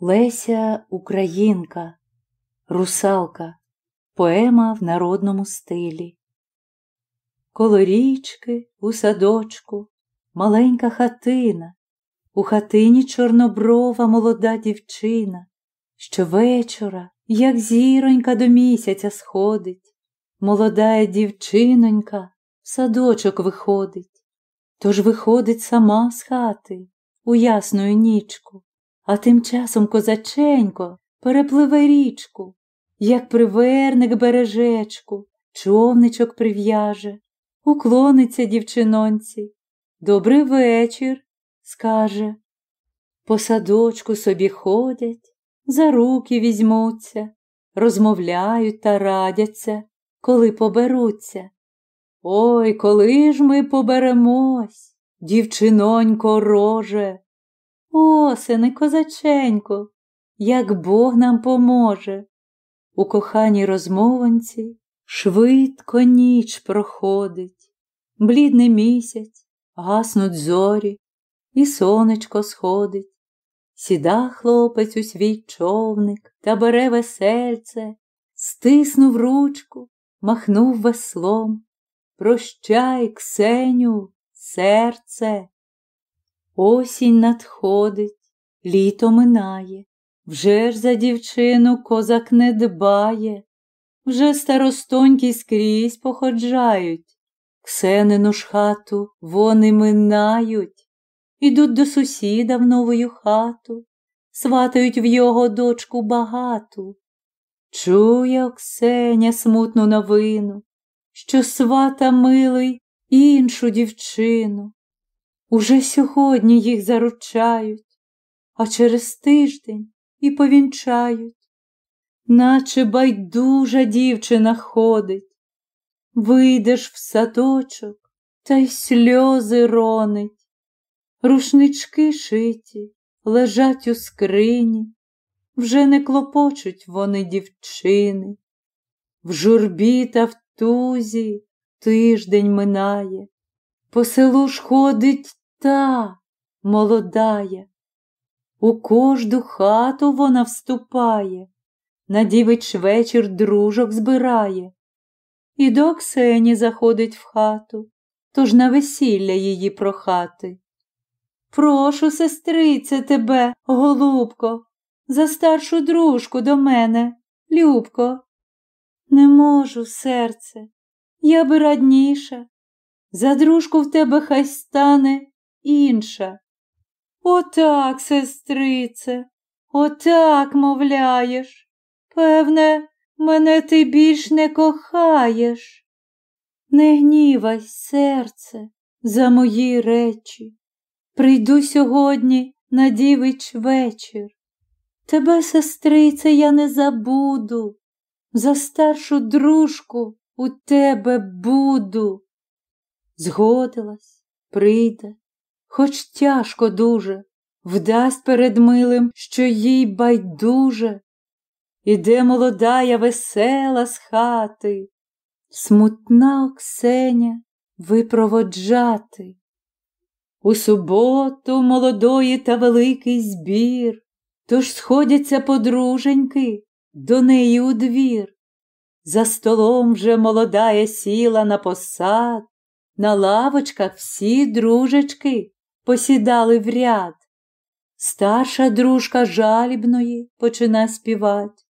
Леся Українка, Русалка, поема в народному стилі. Коло річки у садочку маленька хатина, у хатині чорноброва молода дівчина, Щовечора, як зіронька до місяця сходить, молода дівчинонька в садочок виходить, тож виходить сама з хати у ясну нічку. А тим часом козаченько перепливе річку, як приверник бережечку, човничок прив'яже, уклониться дівчинонці. Добрий вечір, скаже. По садочку собі ходять, за руки візьмуться, розмовляють та радяться, коли поберуться. Ой, коли ж ми поберемось, дівчинонько роже. Осени, козаченько, як Бог нам поможе. У коханій розмованці швидко ніч проходить, блідний місяць, гаснуть зорі, і сонечко сходить. Сіда хлопець у свій човник та бере весельце, стиснув ручку, махнув веслом. Прощай, Ксеню, серце. Осінь надходить, літо минає, вже ж за дівчину козак не дбає, вже старостоньки скрізь походжають, Ксенину ж хату вони минають, ідуть до сусіда в новою хату, сватають в його дочку багату. Чує Оксеня смутну новину, що свата милий іншу дівчину. Уже сьогодні їх заручають, а через тиждень і повінчають, наче байдужа дівчина ходить, вийдеш в садочок та й сльози ронить, рушнички шиті лежать у скрині, вже не клопочуть вони дівчини, в журбі та в тузі тиждень минає. По селу ж ходить та молодая, у кожну хату вона вступає, на дівич вечір дружок збирає, і до Ксені заходить в хату, тож на весілля її прохати. Прошу, сестрице, тебе, голубко, за старшу дружку до мене, Любко. Не можу, серце, я би радніша. За дружку в тебе хай стане інша. Отак, сестрице, отак мовляєш. Певне, мене ти більш не кохаєш. Не гнівай, серце, за мої речі. Прийду сьогодні на дівич вечір. Тебе, сестрице, я не забуду, за старшу дружку у тебе буду. Згодилась, прийде, хоч тяжко дуже, вдасть перед милим, що їй байдуже. Іде молодая весела з хати, смутна Оксеня випроводжати. У суботу молодої та великий збір, тож сходяться подруженьки до неї у двір. За столом вже молодая сіла на посад, на лавочках всі дружечки посідали в ряд. Старша дружка жалібної почина співать,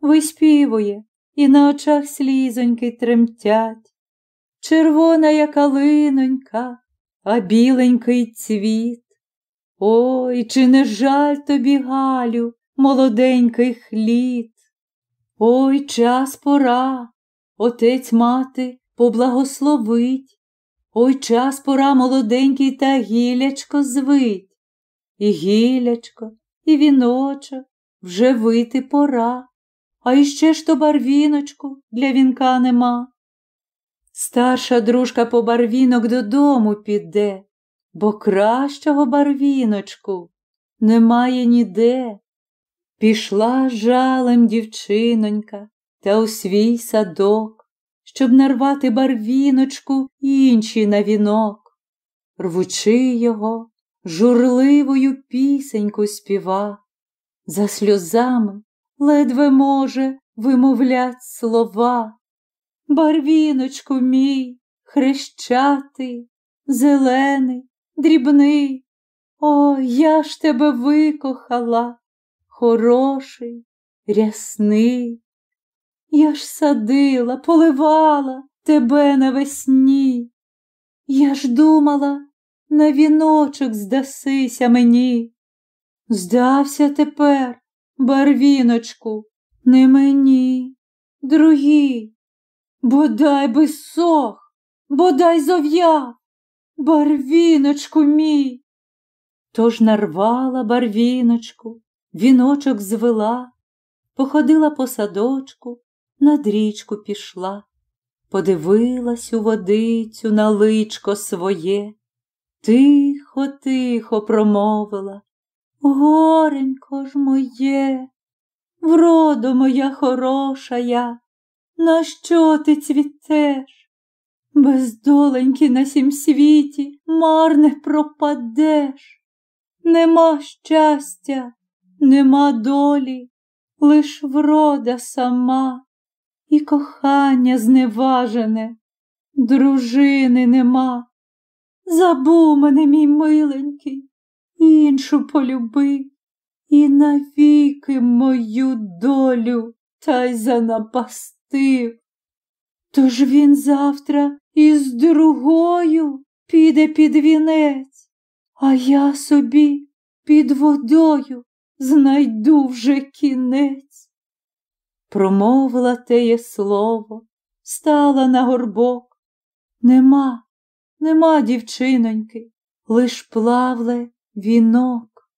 виспівує, і на очах слізоньки тремтять. Червона я калинонька, а біленький цвіт. Ой, чи не жаль тобі, Галю, молоденьких літ? Ой, час пора, отець мати поблагословить. Ой час пора молоденький та гілячко звить. І гілячко, і віночок вже вити пора, а іще ж то барвіночку для вінка нема. Старша дружка по барвінок додому піде, бо кращого барвіночку немає ніде. Пішла жалем дівчинонька та у свій садок щоб нарвати барвіночку інші на вінок, рвучи його, журливою пісеньку співа. за сльозами ледве може вимовлять слова. Барвіночку мій, хрещатий, зелений, дрібний, о, я ж тебе викохала, хороший, рясний. Я ж садила, поливала тебе навесні. Я ж думала, на віночок здасися мені. Здався тепер, барвіночку, не мені, другій. Бодай би сох, бодай зов'яв, барвіночку мій. Тож нарвала барвіночку, віночок звела, походила по садочку, над річку пішла, подивилась у водицю на личко своє, тихо, тихо промовила. Горенько ж моє, вродо моя хороша я, на що ти цвітеш? Бездоленьки на сім світі марне пропадеш. Нема щастя, нема долі, лиш врода сама, і кохання зневажене, дружини нема. Забув мене, мій миленький, іншу полюби, і навіки мою долю та й занапастив. Тож він завтра із другою піде під вінець, а я собі під водою знайду вже кінець. Промовила теє слово, стала на горбок. Нема, нема, дівчиноньки, лиш плавле вінок.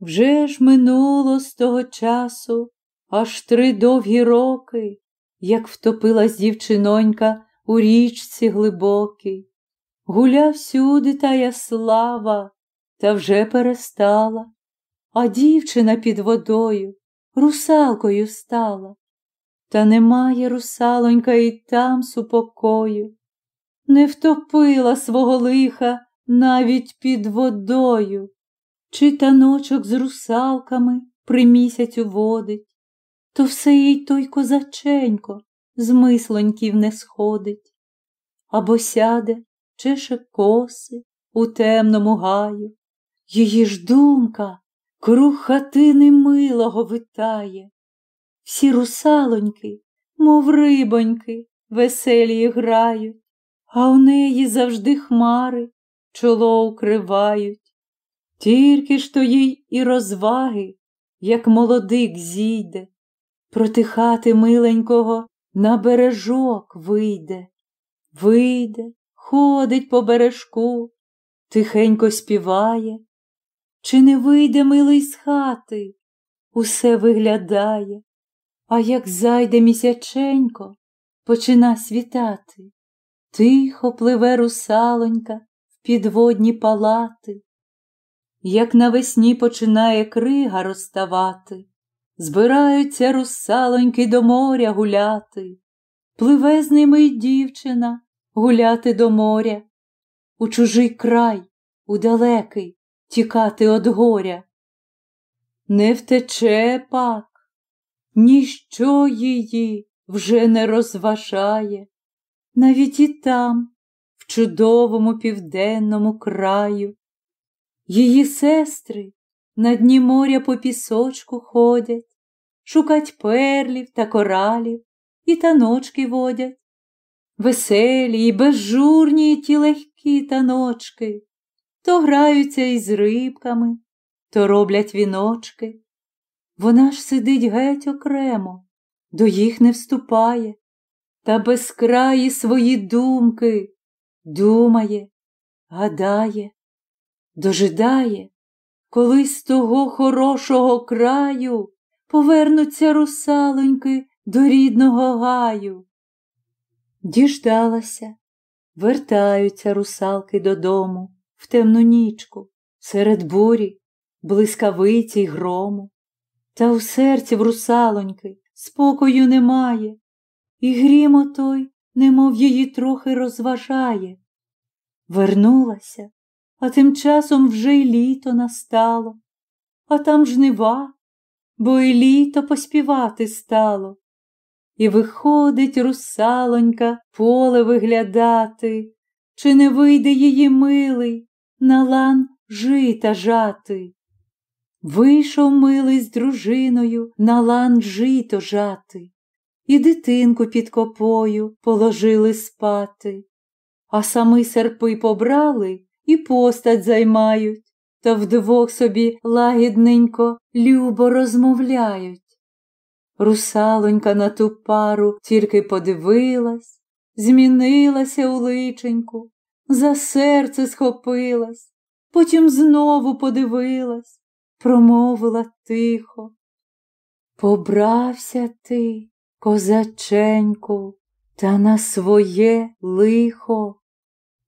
Вже ж минуло з того часу аж три довгі роки, як втопилась дівчинонька у річці глибокій. Гуляв всюди тая слава, та вже перестала, а дівчина під водою русалкою стала. Та немає русалонька і там супокою, не втопила свого лиха навіть під водою, чи таночок з русалками при місяцю водить, то все їй той козаченько з мислоньків не сходить, або сяде, чеше коси у темному гаю, її ж думка круг хатини милого витає. Всі русалоньки, мов рибоньки, веселі грають, а у неї завжди хмари чоло укривають. Тільки ж то їй і розваги, як молодик зійде, проти хати миленького на бережок вийде, вийде, ходить по бережку, тихенько співає, чи не вийде милий з хати, усе виглядає, а як зайде місяченько, почина світати, тихо пливе русалонька в підводні палати, як навесні починає крига розставати, збираються русалоньки до моря гуляти, пливе з ними й дівчина гуляти до моря, у чужий край, у далекий тікати од горя. Не втече пак, ніщо її вже не розважає, навіть і там, в чудовому південному краю. Її сестри на дні моря по пісочку ходять, шукать перлів та коралів і таночки водять. Веселі і безжурні ті легкі таночки, то граються із рибками, то роблять віночки. Вона ж сидить геть окремо, до їх не вступає, та безкраї свої думки думає, гадає, дожидає, коли з того хорошого краю повернуться русалоньки до рідного гаю. Діждалася, вертаються русалки додому в темну нічку, серед бурі, блискавиці й грому. Та у серці в русалоньки спокою немає, і грім отой, немов її трохи розважає. Вернулася, а тим часом вже й літо настало, а там жнива, бо і літо поспівати стало. І виходить русалонька поле виглядати, чи не вийде її милий на лан жита жати. Вийшов милий з дружиною на лан жито жати, і дитинку під копою положили спати, а самі серпи побрали і постать займають, та вдвох собі лагідненько любо розмовляють. Русалонька на ту пару тільки подивилась, змінилася у личеньку, за серце схопилась, потім знову подивилась, промовила тихо. Побрався ти, козаченьку, та на своє лихо.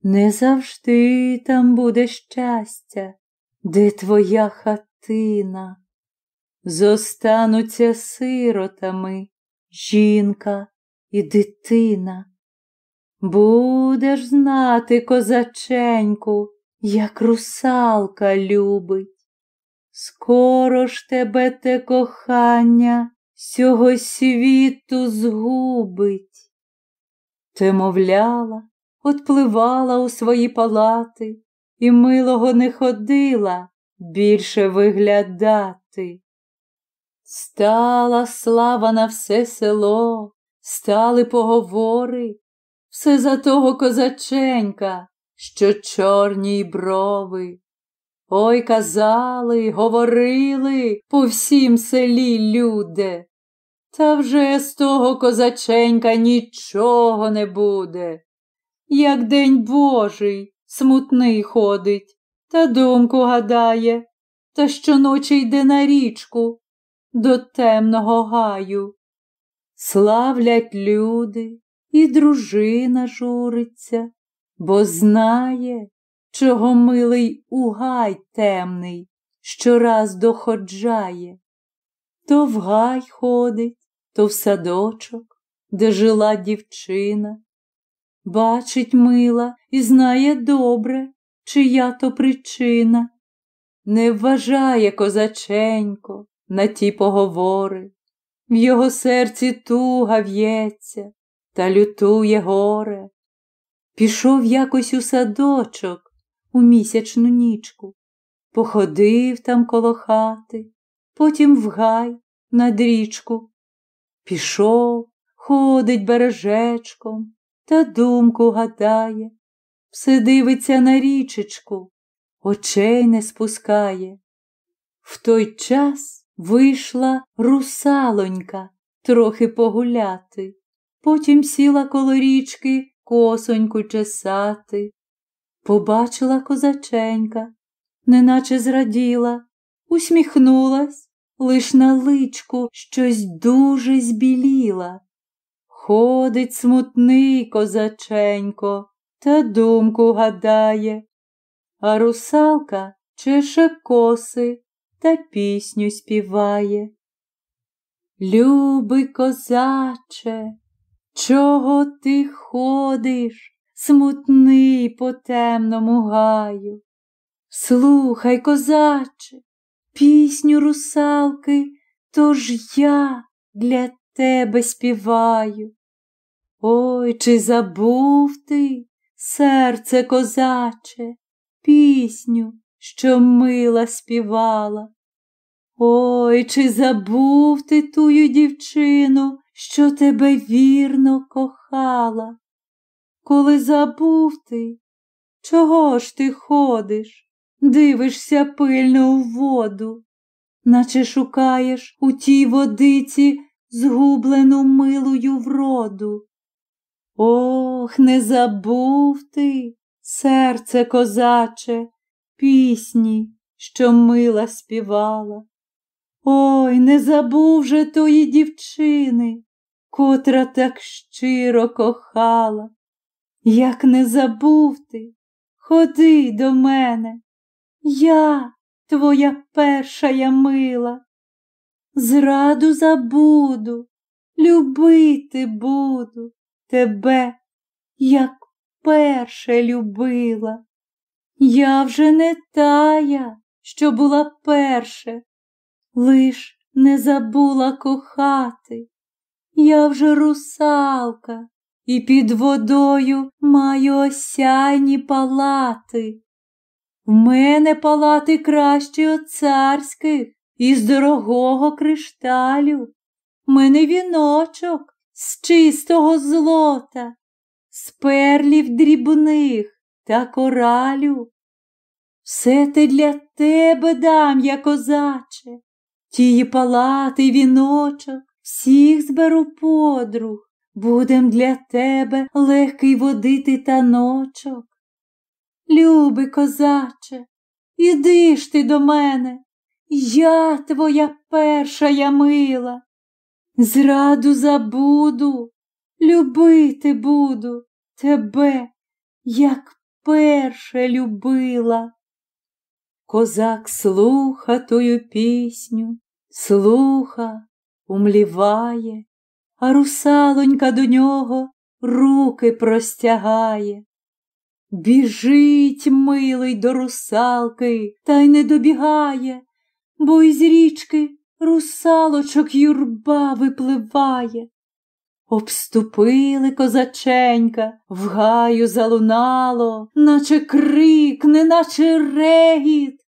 Не завжди там буде щастя, де твоя хатина. Зостануться сиротами жінка і дитина. Будеш знати, козаченьку, як русалка любить. Скоро ж тебе те кохання сього світу згубить. Те мовляла, отпливала у свої палати і милого не ходила більше виглядати. Стала слава на все село, стали поговори, все за того козаченька, що чорні брови. Ой казали, говорили по всім селі люди. Та вже з того козаченька нічого не буде. Як день Божий смутний ходить, та думку гадає, та щоночі йде на річку до темного гаю. Славлять люди, і дружина журиться, бо знає, чого милий угай темний щораз доходжає. То в гай ходить, то в садочок, де жила дівчина. Бачить мила і знає добре, чия то причина. Не вважає козаченько на ті поговори, в його серці туга в'ється та лютує горе. Пішов якось у садочок у місячну нічку, походив там коло хати, потім в гай над річку. Пішов, ходить бережечком та думку гадає, все дивиться на річечку, очей не спускає. В той час вийшла русалонька трохи погуляти, потім сіла коло річки косоньку чесати. Побачила козаченька, неначе зраділа, усміхнулась, лиш на личку щось дуже збіліла. Ходить смутний козаченько, та думку гадає, а русалка чеше коси та пісню співає. Любий козаче, чого ти ходиш, смутний по темному гаю? Слухай, козаче, пісню русалки, тож я для тебе співаю. Ой, чи забув ти, серце козаче, пісню, що мила співала? Ой, чи забув ти тую дівчину, що тебе вірно кохала? Коли забув ти, чого ж ти ходиш, дивишся пильно у воду, наче шукаєш у тій водиці згублену милою вроду? Ох, не забув ти, серце козаче, пісні, що мила співала. Ой, не забув же тої дівчини, котра так щиро кохала. Як не забув ти, ходи до мене, я твоя перша я мила. Зраду забуду, любити буду тебе, як перше любила. Я вже не тая, що була перше, лиш не забула кохати. Я вже русалка і під водою маю осяйні палати. В мене палати кращі от царських із дорогого кришталю. Мене віночок з чистого злота, з перлів дрібних та коралю. Все те для тебе дам, я козаче, тії палати віночок, всіх зберу подруг, будем для тебе легкий водити таночок. Люби, козаче, іди ж ти до мене, я твоя перша я мила, зраду забуду, любити буду тебе, як перше любила. Козак слуха тою пісню, слуха, умліває, а русалонька до нього руки простягає. Біжить, милий до русалки, та й не добігає, бо із річки русалочок юрба випливає. Обступили козаченька, в гаю залунало, наче крик, неначе регіт.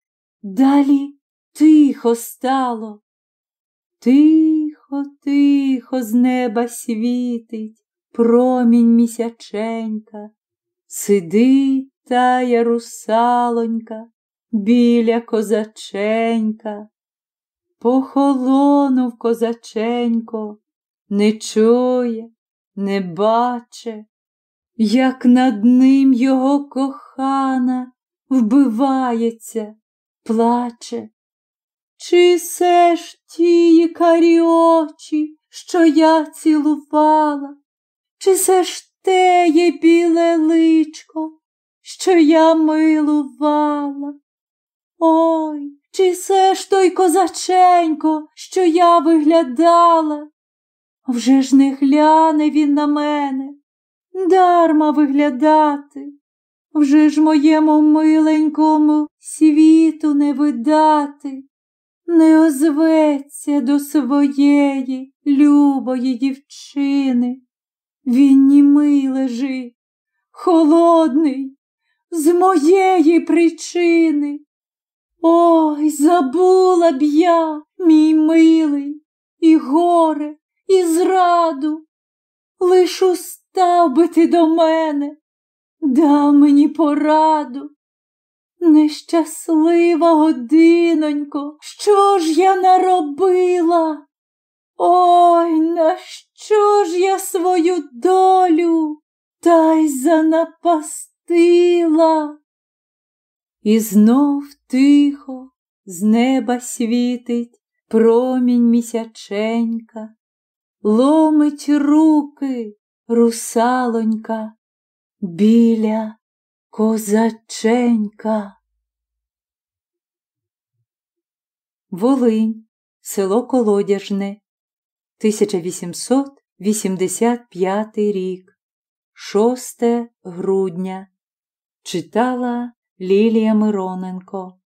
Далі тихо стало. Тихо, тихо з неба світить промінь місяченька, сидить тая русалонька біля козаченька. Похолонув козаченько, не чує, не баче, як над ним його кохана вбивається, плаче. Чи се ж тії карі очі, що я цілувала, чи се ж теє біле личко, що я милувала? Ой, чи се ж той козаченько, що я виглядала? Вже ж не гляне він на мене, дарма виглядати, вже ж моєму миленькому світу не видати, не озветься до своєї любої дівчини. Він німий лежить, холодний, з моєї причини. Ой, забула б я, мій милий, і горе, і зраду. Лиш устав би ти до мене, дав мені пораду. Нещаслива годинонько, що ж я наробила? Ой, на що ж я свою долю та й занапастила? І знов тихо з неба світить промінь місяченька, ломить руки русалонька біля козаченька. Волинь, село Колодяжне, 1885 рік, 6 грудня. Читала Лілія Мироненко